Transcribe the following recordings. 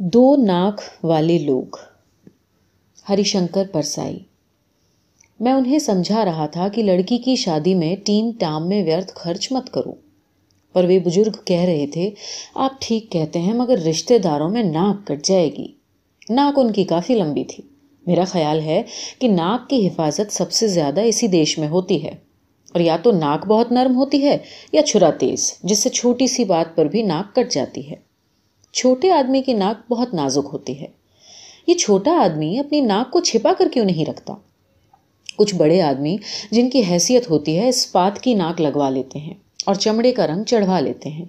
دو ناک والے لوگ۔ ہری شنکر پرسائی۔ میں انہیں سمجھا رہا تھا کہ لڑکی کی شادی میں تین ٹام میں ویرتھ خرچ مت کرو۔ پر وہ بزرگ کہہ رہے تھے، آپ ٹھیک کہتے ہیں، مگر رشتے داروں میں ناک کٹ جائے گی۔ ناک ان کی کافی لمبی تھی۔ میرا خیال ہے کہ ناک کی حفاظت سب سے زیادہ اسی دیش میں ہوتی ہے۔ اور یا تو ناک بہت نرم ہوتی ہے یا چھرا تیز، جس سے چھوٹی سی بات پر بھی ناک کٹ جاتی ہے۔ چھوٹے آدمی کی ناک بہت نازک ہوتی ہے۔ یہ چھوٹا آدمی اپنی ناک کو چھپا کر کیوں نہیں رکھتا؟ کچھ بڑے آدمی جن کی حیثیت ہوتی ہے اسپات کی ناک لگوا لیتے ہیں اور چمڑے کا رنگ چڑھوا لیتے ہیں۔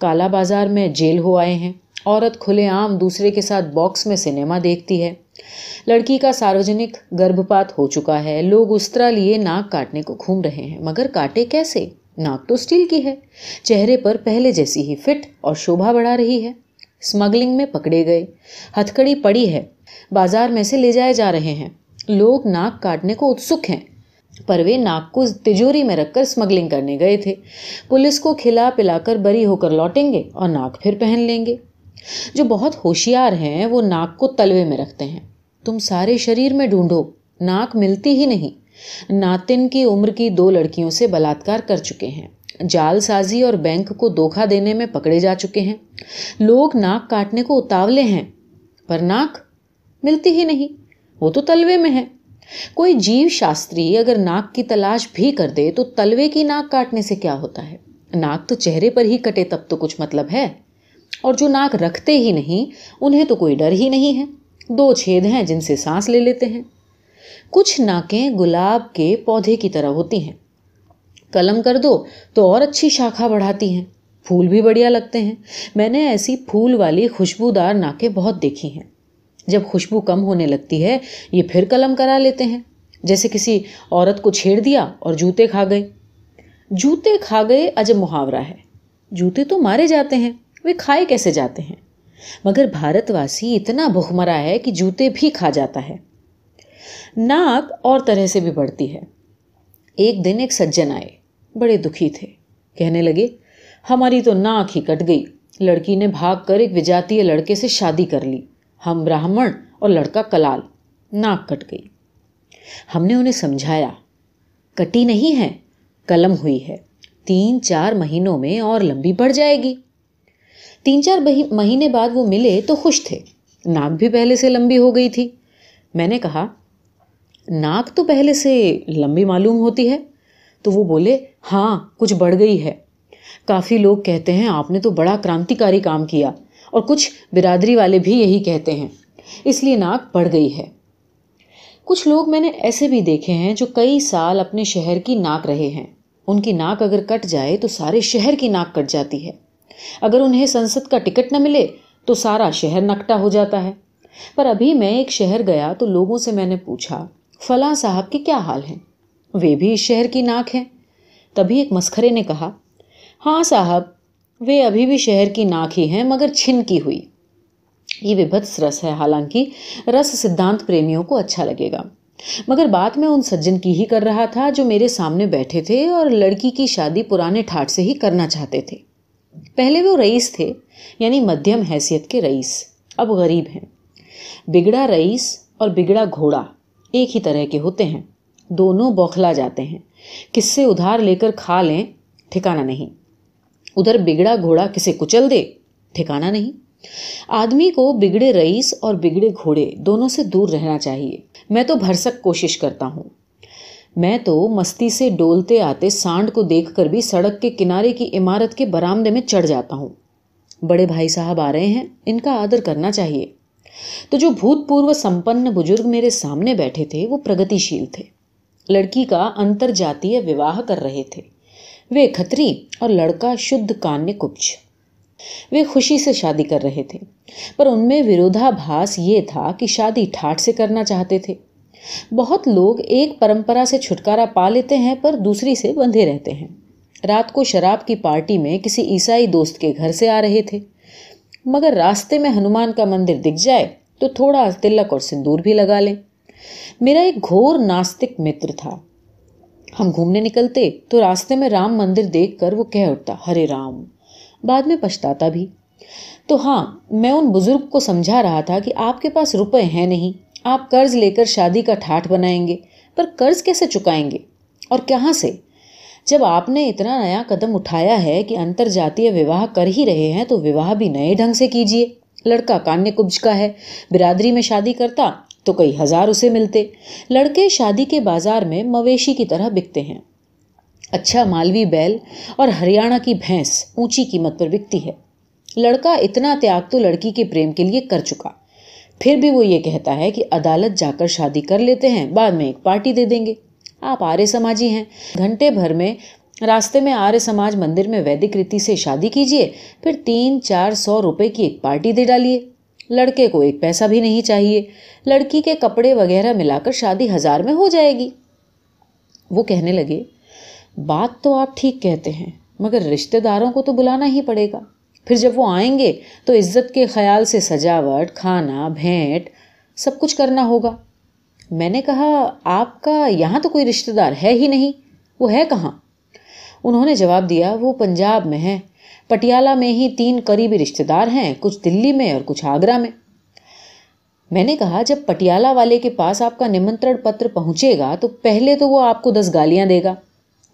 کالا بازار میں جیل ہو آئے ہیں۔ عورت کھلے عام دوسرے کے ساتھ باکس میں سنیما دیکھتی ہے۔ لڑکی کا ساروجنک گربھپات ہو چکا ہے۔ لوگ اس طرح لیے ناک کاٹنے کو گھوم رہے ہیں۔ مگر کاٹے کیسے؟ ناک تو اسٹیل کی ہے۔ چہرے پر پہلے جیسی ہی فٹ اور شوبھا بڑھا رہی ہے۔ اسمگلنگ میں پکڑے گئے۔ ہتھکڑی پڑی ہے۔ بازار میں سے لے جائے جا رہے ہیں۔ لوگ ناک کاٹنے کو اتسک ہیں۔ پر وہ ناک کو تجوری میں رکھ کر اسمگلنگ کرنے گئے تھے۔ پولیس کو کھلا پلا کر بری ہو کر لوٹیں گے اور ناک پھر پہن لیں گے۔ جو بہت ہوشیار ہیں، وہ ناک کو تلوے میں رکھتے ہیں۔ تم سارے شریر میں ڈھونڈو۔ ناک ملتی ہی نہیں۔ ناتن کی عمر کی دو لڑکیوں سے بلاತ್کار کر چکے ہیں۔ جال سازی اور بینک کو دھوکہ دینے میں پکڑے جا چکے ہیں۔ لوگ ناک کاٹنے کو اتاولے ہیں، پر ناک ملتی ہی نہیں، وہ تو تلوے میں ہے کوئی جیو شاستری اگر ناک کی تلاش بھی کر دے تو تلوے کی ناک کاٹنے سے کیا ہوتا ہے؟ ناک تو چہرے پر ہی کٹے تب تو کچھ مطلب ہے۔ اور جو ناک رکھتے ہی نہیں، انہیں تو کوئی ڈر ہی نہیں ہے۔ دو چھید ہیں جن سے سانس لے لیتے ہیں۔ کچھ ناکیں گلاب کے پودے کی طرح ہوتی ہیں۔ قلم کر دو تو اور اچھی شاخا بڑھاتی ہیں۔ پھول بھی بڑھیا لگتے ہیں۔ میں نے ایسی پھول والی خوشبودار ناکیں بہت دیکھی ہیں۔ جب خوشبو کم ہونے لگتی ہے، یہ پھر قلم کرا لیتے ہیں۔ جیسے کسی عورت کو چھیڑ دیا اور جوتے کھا گئے۔ جوتے کھا گئے عجب محاورہ ہے۔ جوتے تو مارے جاتے ہیں، وہ کھائے کیسے جاتے ہیں؟ مگر بھارت واسی اتنا بھوکمرا ہے کہ جوتے بھی کھا جاتا ہے۔ ناک اور طرح سے بھی بڑھتی ہے۔ ایک دن ایک سجن آئے۔ بڑے دکھی تھے۔ کہنے لگے، ہماری تو ناک ہی کٹ گئی۔ لڑکی نے بھاگ کر ایک وجاتی لڑکے سے شادی کر لی۔ ہم براہمن اور لڑکا کلال۔ ناک کٹ گئی۔ ہم نے انہیں سمجھایا، کٹی نہیں ہے، قلم ہوئی ہے۔ تین چار مہینوں میں اور لمبی بڑھ جائے گی۔ تین چار مہینے بعد وہ ملے تو خوش تھے۔ ناک بھی پہلے سے لمبی ہو گئی تھی۔ میں نے کہا، ناک تو پہلے سے لمبی معلوم ہوتی ہے۔ تو وہ بولے ہاں کچھ بڑھ گئی ہے۔ کافی لوگ کہتے ہیں، آپ نے تو بڑا کرانتیکاری کام کیا۔ اور کچھ برادری والے بھی یہی کہتے ہیں۔ اس لیے ناک بڑھ گئی ہے۔ کچھ لوگ میں نے ایسے بھی دیکھے ہیں جو کئی سال اپنے شہر کی ناک رہے ہیں۔ ان کی ناک اگر کٹ جائے تو سارے شہر کی ناک کٹ جاتی ہے۔ اگر انہیں سنسد کا ٹکٹ نہ ملے تو سارا شہر نکٹا ہو جاتا ہے۔ پر ابھی میں ایک شہر گیا تو لوگوں سے میں نے پوچھا، فلاں صاحب کے کیا حال ہیں؟ وہ بھی اس شہر کی ناک ہیں۔ تبھی ایک مسخرے نے کہا ہاں صاحب، وہ ابھی بھی شہر کی ناک ہی ہیں، مگر چھن کی ہوئی۔ یہ وبھتس رس ہے، حالانکہ رس سدھانت پریمیوں کو اچھا لگے گا۔ مگر بات میں ان سجن کی ہی کر رہا تھا جو میرے سامنے بیٹھے تھے اور لڑکی کی شادی پرانے ٹھاٹ سے ہی کرنا چاہتے تھے۔ پہلے وہ رئیس تھے یعنی مدھیم حیثیت کے رئیس۔ اب غریب ہیں۔ بگڑا رئیس اور بگڑا گھوڑا ایک ہی طرح کے ہوتے ہیں۔ دونوں بوکھلا جاتے ہیں۔ کس سے ادھار لے کر کھا لیں، ٹھکانا نہیں۔ ادھر بگڑا گھوڑا کسے کچل دے، ٹھکانا نہیں۔ آدمی کو بگڑے رئیس اور بگڑے گھوڑے دونوں سے دور رہنا چاہیے۔ میں تو بھرسک کوشش کرتا ہوں۔ میں تو مستی سے ڈولتے آتے سانڈ کو دیکھ کر بھی سڑک کے کنارے کی عمارت کے برامدے میں چڑھ جاتا ہوں۔ بڑے بھائی صاحب آ رہے ہیں، ان کا آدر کرنا چاہیے۔ تو جو بھوت پورو سمپن بزرگ میرے سامنے بیٹھے تھے، وہ پرگتی شیل تھے۔ لڑکی کا انتر جاتی وواہ کر رہے تھے۔ وہ کھتری اور لڑکا شدھ کانیہ کپچ وہ خوشی سے شادی کر رہے تھے، پر ان میں ورودھا بھاس یہ تھا کہ شادی ٹھاٹ سے کرنا چاہتے تھے۔ بہت لوگ ایک پرمپرا سے چھٹکارا پا لیتے ہیں، پر دوسری سے بندھے رہتے ہیں۔ رات کو شراب کی پارٹی میں کسی عیسائی دوست کے گھر سے آ رہے تھے۔ مگر راستے میں ہنومان کا مندر دکھ جائے تو تھوڑا تلک اور سندور بھی لگا لیں۔ میرا ایک گھور ناستک متر تھا۔ ہم گھومنے نکلتے تو راستے میں رام مندر دیکھ کر وہ کہہ اٹھتا، ہرے رام! بعد میں پچھتاتا بھی۔ تو ہاں میں ان بزرگ کو سمجھا رہا تھا کہ آپ کے پاس روپے ہیں نہیں، آپ قرض لے کر شادی کا ٹھاٹ بنائیں گے، پر قرض کیسے چکائیں گے؟ اور کہاں سے؟ جب آپ نے اتنا نیا قدم اٹھایا ہے کہ انتر جاتی وواہ کر ہی رہے ہیں تو وواہ بھی نئے ڈھنگ سے کیجیے لڑکا کانیہ کبج کا ہے، برادری میں شادی کرتا تو کئی ہزار اسے ملتے۔ لڑکے شادی کے بازار میں مویشی کی طرح بکتے ہیں۔ اچھا مالوی بیل اور ہریانہ کی بھینس اونچی قیمت پر بکتی ہے۔ لڑکا اتنا تیاگ تو لڑکی کے پریم کے لیے کر چکا۔ پھر بھی وہ یہ کہتا ہے کہ عدالت جا کر شادی کر لیتے ہیں، بعد میں ایک پارٹی دے دیں گے۔ آپ آرے سماجی ہیں۔ گھنٹے بھر میں راستے میں آرے سماج مندر میں ویدک ریتی سے شادی کیجیے پھر تین چار سو روپے کی ایک پارٹی دے ڈالیے۔ لڑکے کو ایک پیسہ بھی نہیں چاہیے۔ لڑکی کے کپڑے وغیرہ ملا کر شادی ہزار میں ہو جائے گی۔ وہ کہنے لگے، بات تو آپ ٹھیک کہتے ہیں، مگر رشتے داروں کو تو بلانا ہی پڑے گا۔ پھر جب وہ آئیں گے تو عزت کے خیال سے سجاوٹ، کھانا، بھینٹ سب کچھ کرنا ہوگا۔ میں نے کہا، آپ کا یہاں تو کوئی رشتے دار ہے ہی نہیں، وہ ہے کہاں؟ انہوں نے جواب دیا، وہ پنجاب میں ہے پٹیالہ میں ہی تین قریبی رشتے دار ہیں، کچھ دلی میں اور کچھ آگرہ میں۔ میں نے کہا، جب پٹیالہ والے کے پاس آپ کا نمنترن پتر پہنچے گا، تو پہلے تو وہ آپ کو دس گالیاں دے گا۔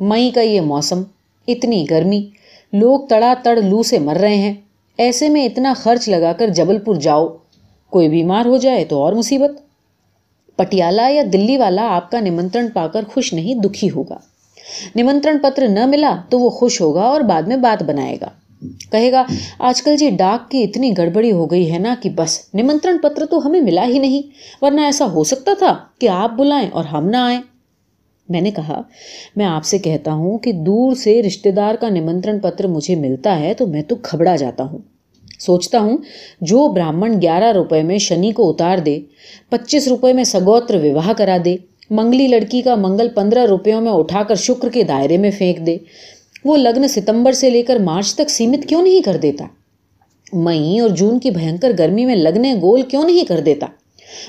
مئی کا یہ موسم، اتنی گرمی، لوگ تڑا تڑ لو سے مر رہے ہیں۔ ایسے میں اتنا خرچ لگا کر جبل پور جاؤ۔ کوئی بیمار ہو جائے تو اور مصیبت۔ پٹیالہ یا دلی والا آپ کا نمنترن پا کر خوش نہیں، دکھی ہوگا۔ نمنترن پتر نہ ملا تو وہ خوش ہوگا اور بعد میں بات بنائے گا کہے گا آج کل جی ڈاک کی اتنی گڑبڑی ہو گئی ہے نا کہ بس نمنترن پتر تو ہمیں ملا ہی نہیں ورنہ ایسا ہو سکتا تھا کہ آپ بلائیں اور ہم نہ آئیں میں نے کہا میں آپ سے کہتا ہوں کہ دور سے رشتے دار کا نمنترن پتر مجھے ملتا ہے تو میں تو گھبرا جاتا ہوں سوچتا ہوں جو براہمن گیارہ روپے میں شنی کو اتار دے پچیس روپے میں سگوتر وواہ کرا دے منگلی لڑکی کا منگل پندرہ روپیوں میں اٹھا کر شکر کے دائرے میں پھینک دے۔ وہ لگن ستمبر سے لے کر مارچ تک سیمت کیوں نہیں کر دیتا؟ مئی اور جون کی بھینکر گرمی میں لگنے گول کیوں نہیں کر دیتا؟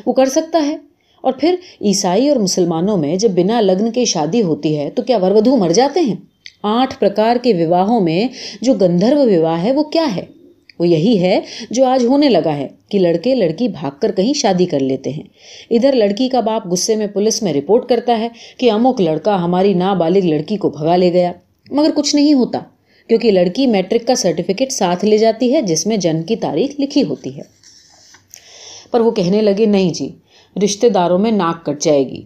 وہ کر سکتا ہے۔ اور پھر عیسائی اور مسلمانوں میں جب بنا لگن کے شادی ہوتی ہے تو کیا ورودھو مر جاتے ہیں؟ آٹھ پرکار کے وواہوں میں جو گندھرو وواہ ہے وہ کیا ہے؟ وہ یہی ہے جو آج ہونے لگا ہے کہ لڑکے لڑکی بھاگ کر کہیں شادی کر لیتے ہیں۔ ادھر لڑکی کا باپ غصے میں پولیس میں رپورٹ کرتا ہے کہ امک لڑکا ہماری نابالغ لڑکی کو بھگا لے گیا، مگر کچھ نہیں ہوتا، کیونکہ لڑکی میٹرک کا سرٹیفکیٹ ساتھ لے جاتی ہے جس میں جنم کی تاریخ لکھی ہوتی ہے۔ پر وہ کہنے لگے، نہیں جی رشتے داروں میں ناک کٹ جائے گی۔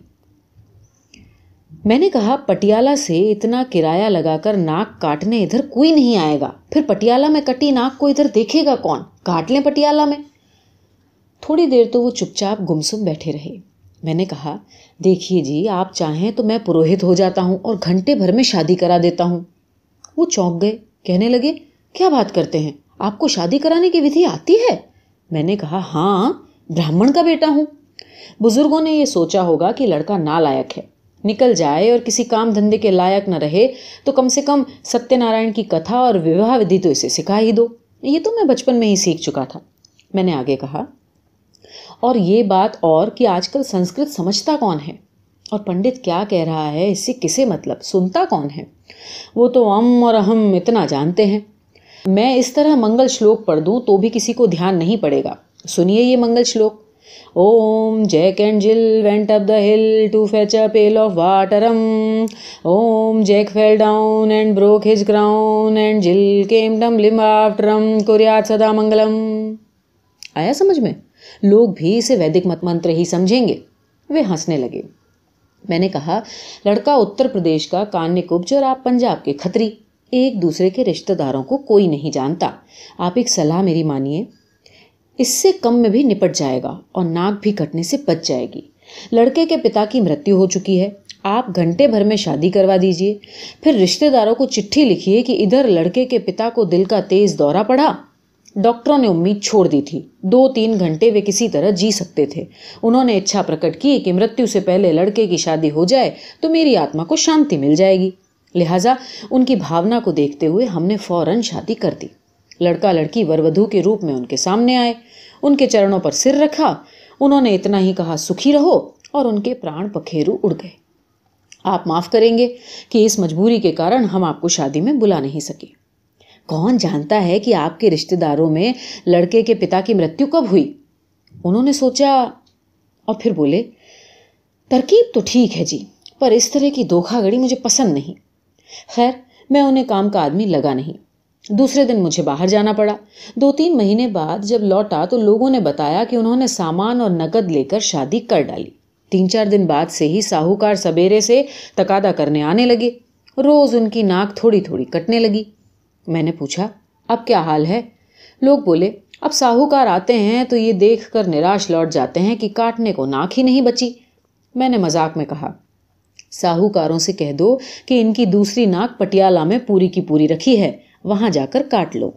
میں نے کہا، پٹیالہ سے اتنا کرایہ لگا کر ناک کاٹنے ادھر کوئی نہیں آئے گا۔ پھر پٹیالہ میں کٹی ناک کو ادھر دیکھے گا کون؟ کاٹ لیں پٹیالہ میں۔ تھوڑی دیر تو وہ چپ چاپ گمسم بیٹھے رہے۔ میں نے کہا، دیکھیے جی آپ چاہیں تو میں پروہت ہو جاتا ہوں اور گھنٹے بھر میں شادی کرا دیتا ہوں۔ وہ چونک گئے، کہنے لگے، کیا بات کرتے ہیں؟ آپ کو شادی کرانے کی ودھی آتی ہے؟ میں نے کہا ہاں براہمن کا بیٹا ہوں۔ بزرگوں نے یہ سوچا ہوگا کہ لڑکا نالائق ہے۔ نکل جائے اور کسی کام دھندے کے لائق نہ رہے، تو کم سے کم ستیہ نارائن کی کتھا اور وواہ ودھی تو اسے سکھا ہی دو۔ یہ تو میں بچپن میں ہی سیکھ چکا تھا۔ میں نے آگے کہا، اور یہ بات اور کہ آج کل سنسکرت سمجھتا کون ہے؟ اور پنڈت کیا کہہ رہا ہے، اس سے کسے مطلب؟ سنتا کون ہے؟ وہ تو ام اور اہم اتنا جانتے ہیں۔ میں اس طرح منگل شلوک پڑھ دوں تو بھی کسی کو دھیان نہیں پڑے گا۔ سنیے یہ منگل شلوک۔ Om Jack and Jill went up the hill to fetch a pail of water. Um. Om Jack fell down and broke his crown and Jill came tumbling after him. Kuryat sada mangalam. آیا سمجھ میں لوگ بھی اسے ویدک مت منتر ہی سمجھیں گے وہ ہنسنے لگے میں نے کہا لڑکا اتر پردیش کا کانیہ کبج اور آپ پنجاب کے کھتری ایک دوسرے کے رشتہ داروں کو کوئی نہیں جانتا آپ ایک صلاح میری مانیے اس سے کم میں بھی نپٹ جائے گا اور ناک بھی کٹنے سے بچ جائے گی۔ لڑکے کے پتا کی مرتیو ہو چکی ہے۔ آپ گھنٹے بھر میں شادی کروا دیجیے پھر رشتے داروں کو چٹھی لکھیے کہ ادھر لڑکے کے پتا کو دل کا تیز دورہ پڑا۔ ڈاکٹروں نے امید چھوڑ دی تھی۔ دو تین گھنٹے وہ کسی طرح جی سکتے تھے۔ انہوں نے اچھا پرکٹ کی کہ مرتیو سے پہلے لڑکے کی شادی ہو جائے تو میری آتما کو شانتی مل جائے گی۔ لہٰذا ان کی بھاونا کو دیکھتے ہوئے ہم نے فوراً شادی کر دی۔ لڑکا لڑکی ورودھو کے روپ میں ان کے سامنے آئے، ان کے چرنوں پر سر رکھا، انہوں نے اتنا ہی کہا، سکھی رہو، اور ان کے پران پکھیرو اڑ گئے۔ آپ معاف کریں گے کہ اس مجبوری کے کارن ہم آپ کو شادی میں بلا نہیں سکے۔ کون جانتا ہے کہ آپ کے رشتے داروں میں لڑکے کے پتا کی مرتیو کب ہوئی؟ انہوں نے سوچا اور پھر بولے، ترکیب تو ٹھیک ہے جی پر اس طرح کی دھوکھا گڑی مجھے پسند نہیں۔ خیر، میں انہیں کام کا آدمی لگا نہیں۔ دوسرے دن مجھے باہر جانا پڑا۔ دو تین مہینے بعد جب لوٹا تو لوگوں نے بتایا کہ انہوں نے سامان اور نقد لے کر شادی کر ڈالی۔ تین چار دن بعد سے ہی ساہوکار سبیرے سے تقادا کرنے آنے لگے۔ روز ان کی ناک تھوڑی تھوڑی کٹنے لگی۔ میں نے پوچھا، اب کیا حال ہے؟ لوگ بولے، اب ساہوکار آتے ہیں تو یہ دیکھ کر نراش لوٹ جاتے ہیں کہ کاٹنے کو ناک ہی نہیں بچی۔ میں نے مذاق میں کہا، ساہوکاروں سے کہہ دو کہ ان کی دوسری ناک پٹیالہ میں پوری کی پوری رکھی ہے۔ وہاں جا کر کاٹ لو۔